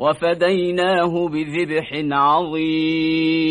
وفديناه بذبح عظيم.